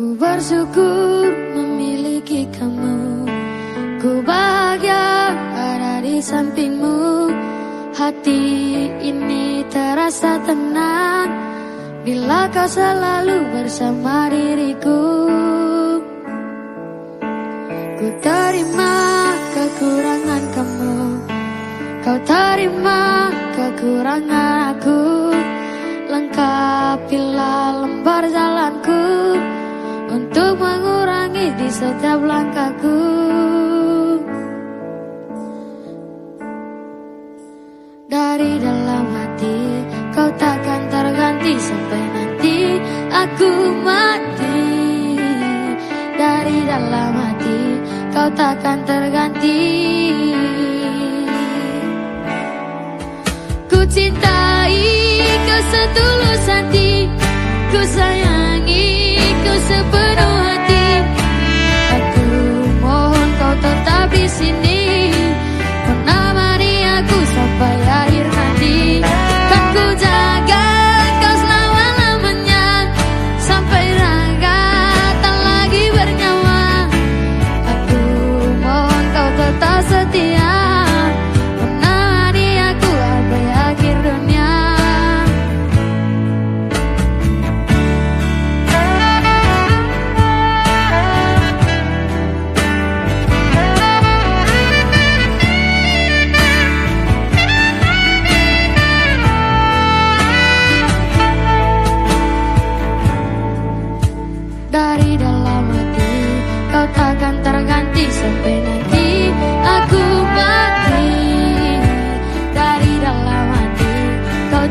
Ku bersyukur memiliki kamu. Ku bahagia ada di sampingmu. Hati ini terasa tenang. Bila kau selalu bersama diriku. Ku terima kekurangan kamu. Kau terima kekurangan aku. setiap langkahku. Dari dalam hati kau takkan terganti Sampai nanti aku mati. Dari dalam hati kau takkan terganti. Ku cintai kau setulus hati. Ku sayangi kau sepenuh hati.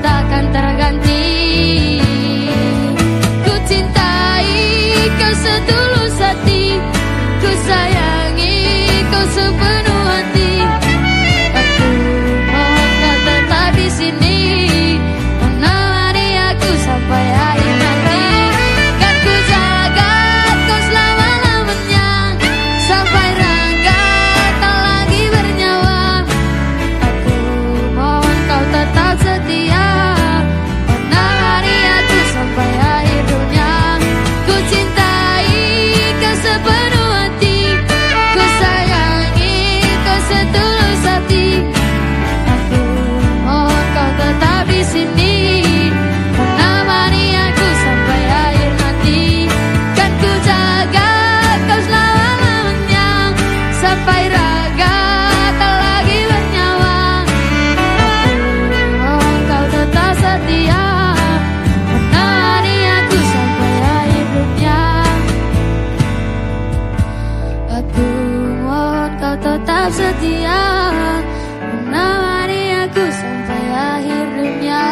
takkan tergantung setia menawari aku sampai akhir dunia.